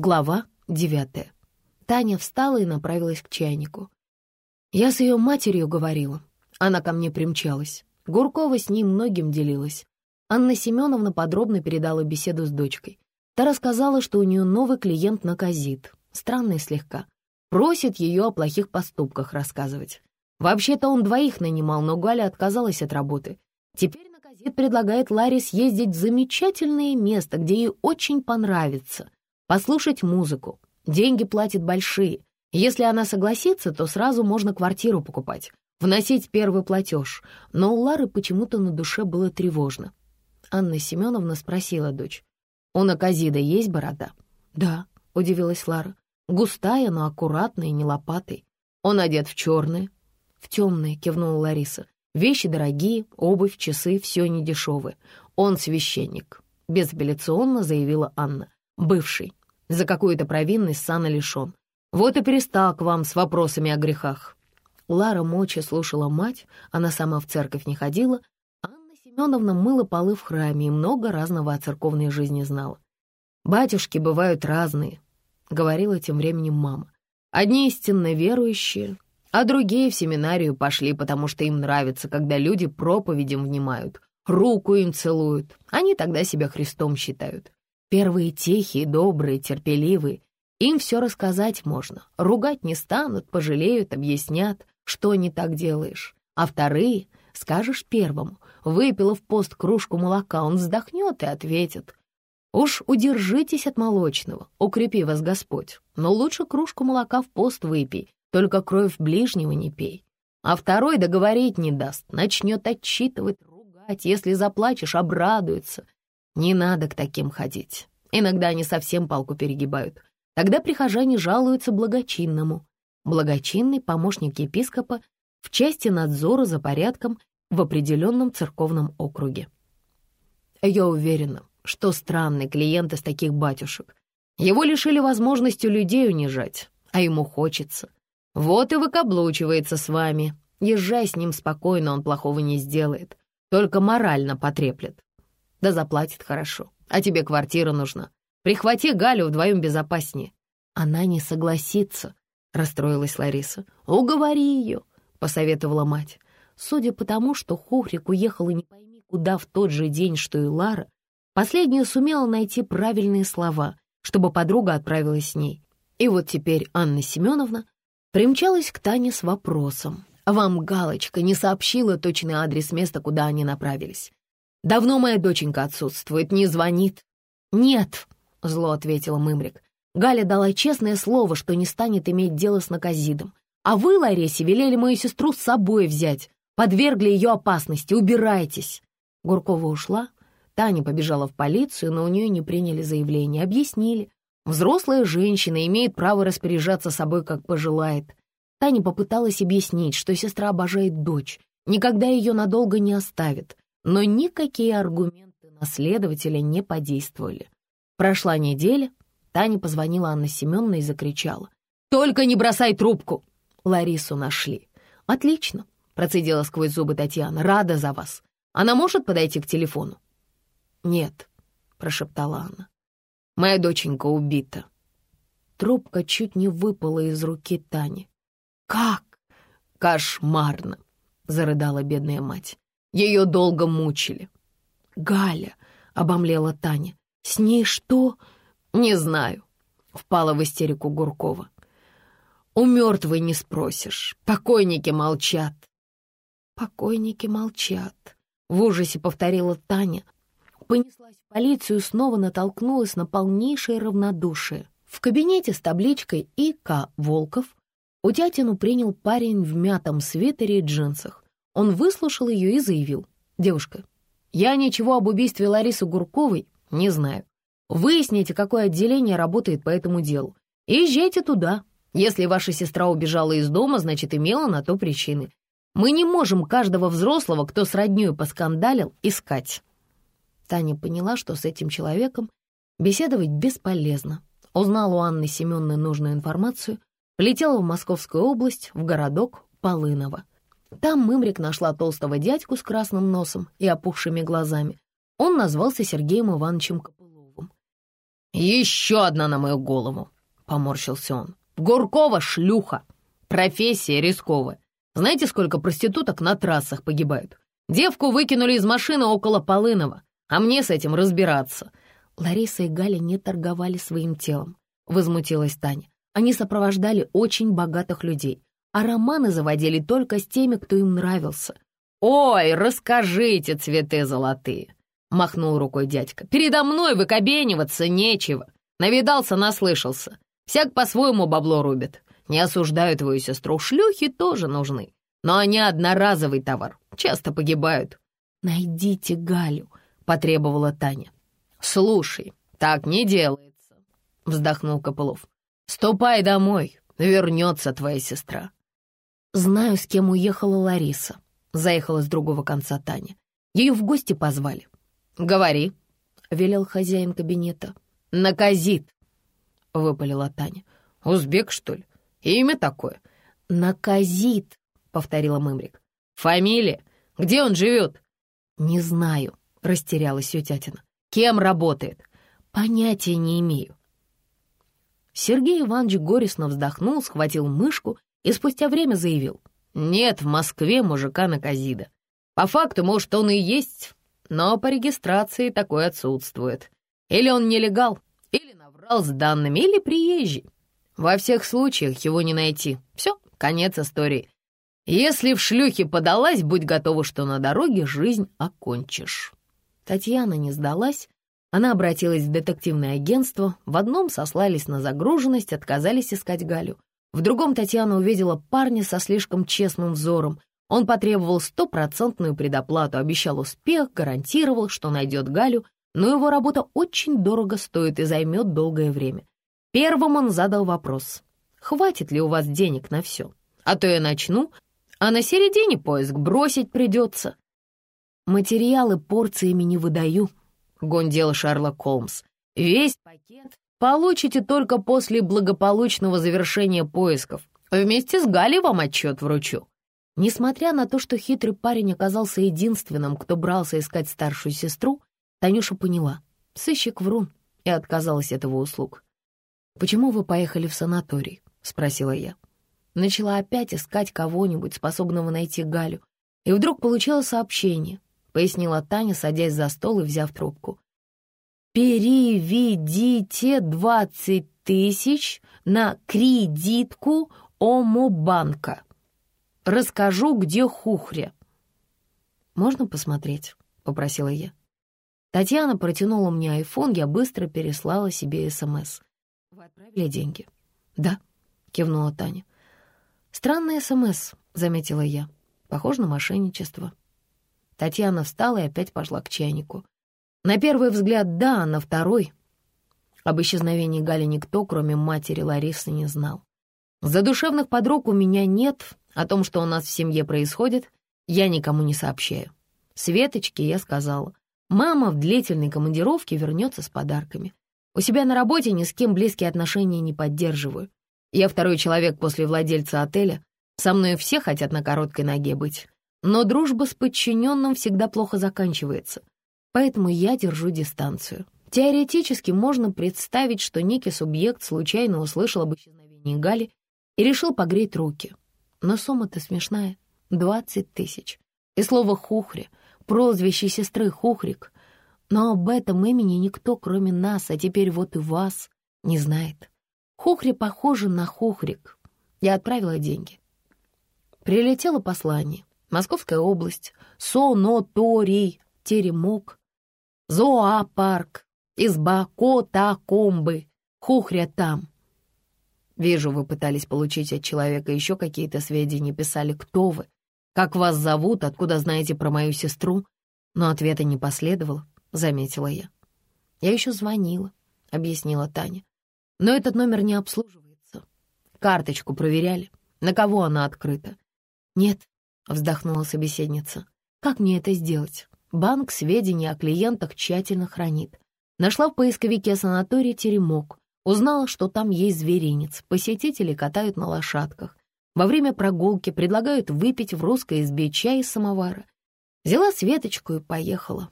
Глава девятая. Таня встала и направилась к чайнику. Я с ее матерью говорила. Она ко мне примчалась. Гуркова с ним многим делилась. Анна Семеновна подробно передала беседу с дочкой. Та рассказала, что у нее новый клиент наказит. Странный слегка. Просит ее о плохих поступках рассказывать. Вообще-то он двоих нанимал, но Галя отказалась от работы. Теперь наказит предлагает Ларе съездить в замечательное место, где ей очень понравится — послушать музыку. Деньги платит большие. Если она согласится, то сразу можно квартиру покупать, вносить первый платеж. Но у Лары почему-то на душе было тревожно. Анна Семеновна спросила дочь. «У Наказида есть борода?» «Да», — удивилась Лара. «Густая, но аккуратная, не лопатой. Он одет в черное». «В темное», — кивнула Лариса. «Вещи дорогие, обувь, часы, все недешевое. Он священник», — безапелляционно заявила Анна. «Бывший. За какую-то провинность сана лишен. Вот и перестал к вам с вопросами о грехах». Лара молча слушала мать, она сама в церковь не ходила. Анна Семеновна мыла полы в храме и много разного о церковной жизни знала. «Батюшки бывают разные», — говорила тем временем мама. «Одни истинно верующие, а другие в семинарию пошли, потому что им нравится, когда люди проповедям внимают, руку им целуют. Они тогда себя Христом считают. Первые тихие, добрые, терпеливые. Им все рассказать можно. Ругать не станут, пожалеют, объяснят, что не так делаешь. А вторые, скажешь первому, выпила в пост кружку молока, он вздохнет и ответит. Уж удержитесь от молочного, укрепи вас Господь. Но лучше кружку молока в пост выпей, только кровь ближнего не пей. А второй договорить не даст, начнет отчитывать, ругать. Если заплачешь, обрадуется — не надо к таким ходить. Иногда они совсем палку перегибают. Тогда прихожане жалуются благочинному. Благочинный помощник епископа в части надзора за порядком в определенном церковном округе. Я уверена, что странный клиент из таких батюшек. Его лишили возможности людей унижать, а ему хочется. Вот и выкаблучивается с вами. Езжай с ним спокойно, он плохого не сделает, только морально потреплет. Да заплатит хорошо. А тебе квартира нужна. Прихвати Галю, вдвоем безопаснее. Она не согласится, расстроилась Лариса. Уговори ее, посоветовала мать. Судя по тому, что Хухрик уехал и не пойми куда в тот же день, что и Лара, последняя сумела найти правильные слова, чтобы подруга отправилась с ней. И вот теперь Анна Семеновна примчалась к Тане с вопросом. «Вам Галочка не сообщила точный адрес места, куда они направились. Давно моя доченька отсутствует, не звонит». «Нет», — зло ответила Мымрик. «Галя дала честное слово, что не станет иметь дело с наказидом. А вы, Лареси, велели мою сестру с собой взять, подвергли ее опасности, убирайтесь». Гуркова ушла, Таня побежала в полицию, но у нее не приняли заявление, объяснили. Взрослая женщина имеет право распоряжаться собой, как пожелает. Таня попыталась объяснить, что сестра обожает дочь, никогда ее надолго не оставит, но никакие аргументы на следователя не подействовали. Прошла неделя, Таня позвонила Анна Семеновна и закричала. «Только не бросай трубку!» Ларису нашли. «Отлично», — процедила сквозь зубы Татьяна, — «рада за вас. Она может подойти к телефону?» «Нет», — прошептала Анна. «Моя доченька убита». Трубка чуть не выпала из руки Тани. «Как?» «Кошмарно!» — зарыдала бедная мать. Ее долго мучили. «Галя», — обомлела Таня, — «с ней что?» «Не знаю», — впала в истерику Гуркова. «У мертвой не спросишь, покойники молчат». «Покойники молчат», — в ужасе повторила Таня. Понеслась в полицию снова натолкнулась на полнейшее равнодушие. В кабинете с табличкой «И.К. Волков» у тятину принял парень в мятом свитере и джинсах. Он выслушал ее и заявил. «Девушка, я ничего об убийстве Ларисы Гурковой не знаю. Выясните, какое отделение работает по этому делу. И езжайте туда. Если ваша сестра убежала из дома, значит, имела на то причины. Мы не можем каждого взрослого, кто с роднёй поскандалил, искать». Таня поняла, что с этим человеком беседовать бесполезно. Узнала у Анны Семенны нужную информацию, полетела в Московскую область, в городок Полыново. Там Мымрик нашла толстого дядьку с красным носом и опухшими глазами. Он назвался Сергеем Ивановичем Копыловым. «Еще одна на мою голову!» — поморщился он. «Гуркова шлюха! Профессия рисковая. Знаете, сколько проституток на трассах погибают? Девку выкинули из машины около Полынова, а мне с этим разбираться». Лариса и Галя не торговали своим телом, возмутилась Таня. Они сопровождали очень богатых людей, а романы заводили только с теми, кто им нравился. «Ой, расскажите, цветы золотые!» — махнул рукой дядька. «Передо мной выкобениваться нечего. Навидался, наслышался. Всяк по-своему бабло рубит. Не осуждаю твою сестру, шлюхи тоже нужны. Но они одноразовый товар, часто погибают». «Найдите Галю», — потребовала Таня. «Слушай, так не делается», — вздохнул Копылов. «Ступай домой, вернется твоя сестра». «Знаю, с кем уехала Лариса», — заехала с другого конца Таня. «Ее в гости позвали». «Говори», — велел хозяин кабинета. «Наказит», — выпалила Таня. «Узбек, что ли? Имя такое?» «Наказит», — повторила Мымрик. «Фамилия? Где он живет?» «Не знаю», — растерялась Ютятина. «Кем работает?» «Понятия не имею». Сергей Иванович горестно вздохнул, схватил мышку и спустя время заявил. «Нет в Москве мужика Наказида. По факту, может, он и есть, но по регистрации такой отсутствует. Или он нелегал, или наврал с данными, или приезжий. Во всех случаях его не найти. Все, конец истории. Если в шлюхе подалась, будь готова, что на дороге жизнь окончишь». Татьяна не сдалась. Она обратилась в детективное агентство. В одном сослались на загруженность, отказались искать Галю. В другом Татьяна увидела парня со слишком честным взором. Он потребовал стопроцентную предоплату, обещал успех, гарантировал, что найдет Галю, но его работа очень дорого стоит и займет долгое время. Первым он задал вопрос, хватит ли у вас денег на все? А то я начну, а на середине поиск бросить придется. Материалы порциями не выдаю, гундел Шерлок Холмс. Весь пакет получите только после благополучного завершения поисков. Вместе с Галей вам отчет вручу. Несмотря на то, что хитрый парень оказался единственным, кто брался искать старшую сестру, Танюша поняла, сыщик врун, и отказалась от его услуг. «Почему вы поехали в санаторий?» — спросила я. Начала опять искать кого-нибудь, способного найти Галю, и вдруг получила сообщение, пояснила Таня, садясь за стол и взяв трубку. «Переведите двадцать тысяч на кредитку Омобанка. Расскажу, где хухря». «Можно посмотреть?» — попросила я. Татьяна протянула мне айфон, я быстро переслала себе СМС. «Вы отправили деньги?» «Да», — кивнула Таня. «Странный СМС», — заметила я. «Похоже на мошенничество». Татьяна встала и опять пошла к чайнику. На первый взгляд, да, а на второй... Об исчезновении Гали никто, кроме матери Ларисы, не знал. Задушевных подруг у меня нет, о том, что у нас в семье происходит, я никому не сообщаю. Светочке я сказала, мама в длительной командировке вернется с подарками. У себя на работе ни с кем близкие отношения не поддерживаю. Я второй человек после владельца отеля, со мной все хотят на короткой ноге быть. Но дружба с подчиненным всегда плохо заканчивается — поэтому я держу дистанцию. Теоретически можно представить, что некий субъект случайно услышал об исчезновении Гали и решил погреть руки. Но сумма-то смешная — двадцать тысяч. И слово «хухря», прозвище сестры Хухрик. Но об этом имени никто, кроме нас, а теперь вот и вас, не знает. Хухри похоже на Хухрик. Я отправила деньги. Прилетело послание. Московская область. Соноторий. Теремок зоопарк, изба, кота, комбы, хухря там. Вижу, вы пытались получить от человека еще какие-то сведения, писали, кто вы, как вас зовут, откуда знаете про мою сестру, но ответа не последовало, заметила я. Я еще звонила, объяснила Таня, но этот номер не обслуживается. Карточку проверяли, на кого она открыта. Нет, вздохнула собеседница, как мне это сделать? Банк сведения о клиентах тщательно хранит. Нашла в поисковике санаторий «Теремок». Узнала, что там есть зверинец. Посетители катают на лошадках. Во время прогулки предлагают выпить в русской избе чай из самовара. Взяла Светочку и поехала.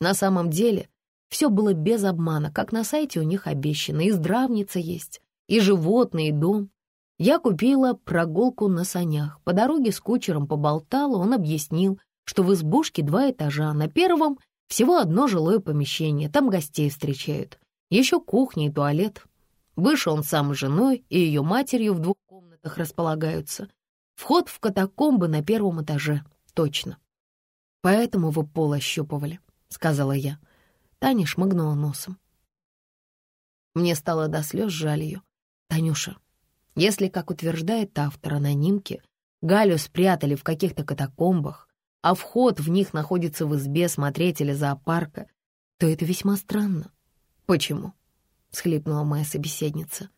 На самом деле, Все было без обмана, как на сайте у них обещано. И здравница есть, и животные, и дом. Я купила прогулку на санях. По дороге с кучером поболтала, он объяснил, что в избушке два этажа, на первом всего одно жилое помещение, там гостей встречают. Еще кухня и туалет. Выше он сам с женой и ее матерью в двух комнатах располагаются. Вход в катакомбы на первом этаже, точно. Поэтому вы пол ощупывали, — сказала я. Таня шмыгнула носом. Мне стало до слез жаль ее. Танюша, если, как утверждает автор анонимки, Галю спрятали в каких-то катакомбах, а вход в них находится в избе смотрителя зоопарка, то это весьма странно. «Почему?» — схлипнула моя собеседница.